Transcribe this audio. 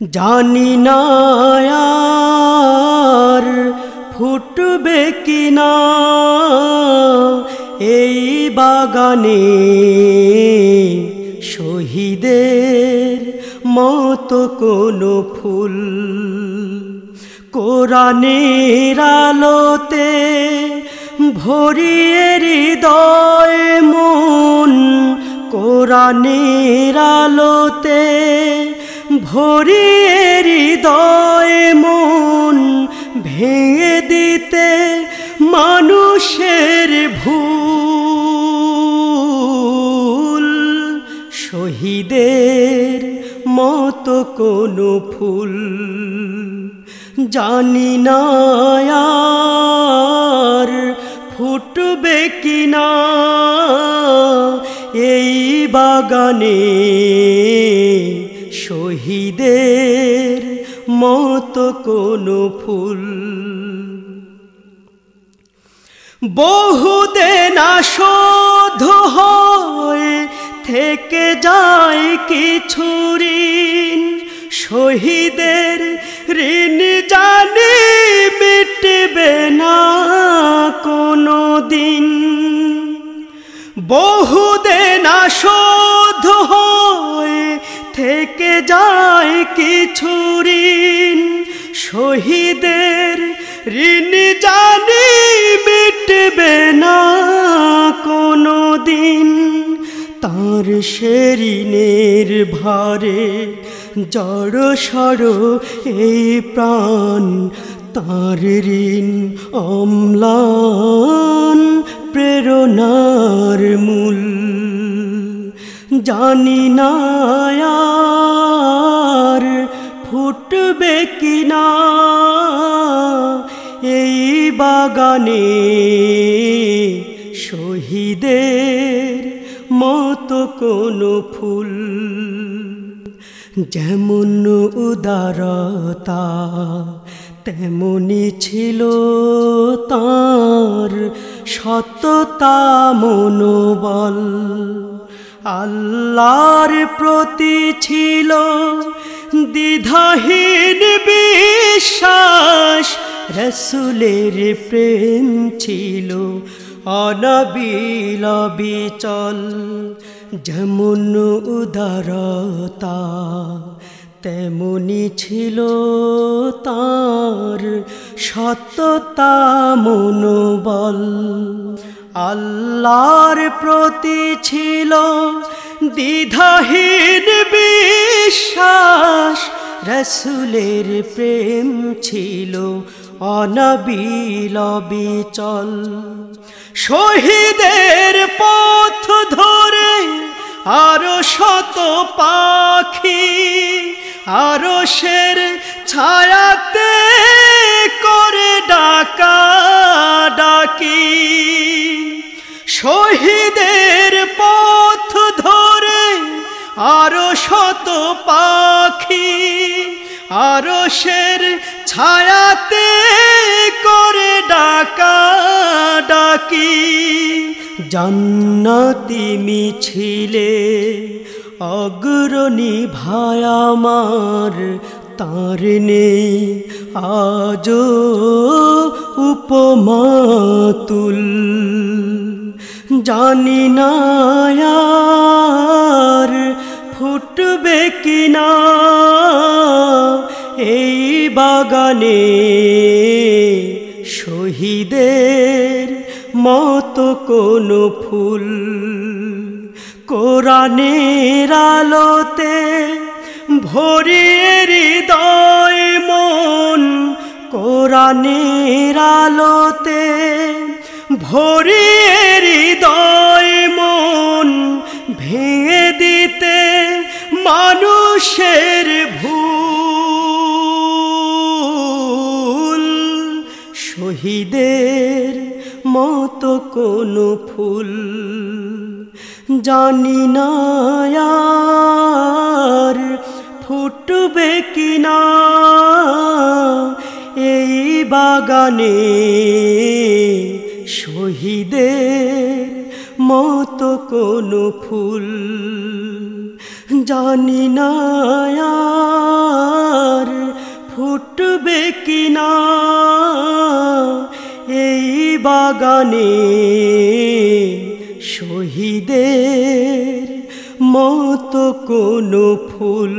জানি না আর ফুটবে কিনা এই বাগানে শহীদের মতো কোনো ফুল কোরআনের আলোতে ভরিয়ে হৃদয় মন কোরআনের আলোতে ভরিয়ে হৃদয় মন ভেঙে দিতে মানুষের ভুল। শহীদের মতো কোনো ফুল জানি না আর ফুটবে কিনা এই বাগানে শহীদের মতো কোনো ফুল। বহুদিন শোধ হয় থেকে যায় কিছু ঋণ। শহীদের ঋণ জানি মিটবে না কোনো দিন। বহুদিন শোধ হয় যায় কিছু ঋণ। শহীদের ঋণ জানি মিটবে না কোনো দিন। তার সে ঋণের ভারে জড় সড় এই প্রাণ। তার ঋণ অম্লান প্রেরণার মূল। জানি না ফুটবে কিনা। এই বাগানে শহীদের মতো কোনো ফুল, যেমন উদারতা তেমনি ছিল তার সততা মনোবল। আল্লাহর প্রতি ছিল দ্বিধাহীন বিশ্বাস, রসুলের প্রেম ছিল অনবিল বিচল যেমন উদারতা তেমনি ছিল তার সততা মনোবল। আল্লাহর প্রতি ছিল দ্বিধাহীন বিশ্বাস। রসুলের প্রেম ছিল অনবিল বিচল শহীদের পথ ধরে আরও শত পাখি, আরও শের ছায়াতে করে ডাকা ডাকি। শহীদের পথ ধরে আরও শত পাখি আরও শের ছায়াতে করে ডাকা ডাকি। জান্নাতি মিছিলে অগ্রণী ভাই আমার তার নেই আজ উপমাতুল জানি না আর ফুটবে কিনা এই বাগানে শহীদের মতো কোনো ফুল কোরআনের আলোতে ভরিয়ে হৃদয় মন কোরআনের আলোতে ভরিয়ে হৃদয় শহীদের মতো কোনো ফুল জানি না ফুটবে কিনা এই বাগানে শহীদের মতো কোনো ফুল জানি না ফুটবে কিনা? এই বাগানে শহীদের মতো কোনো ফুল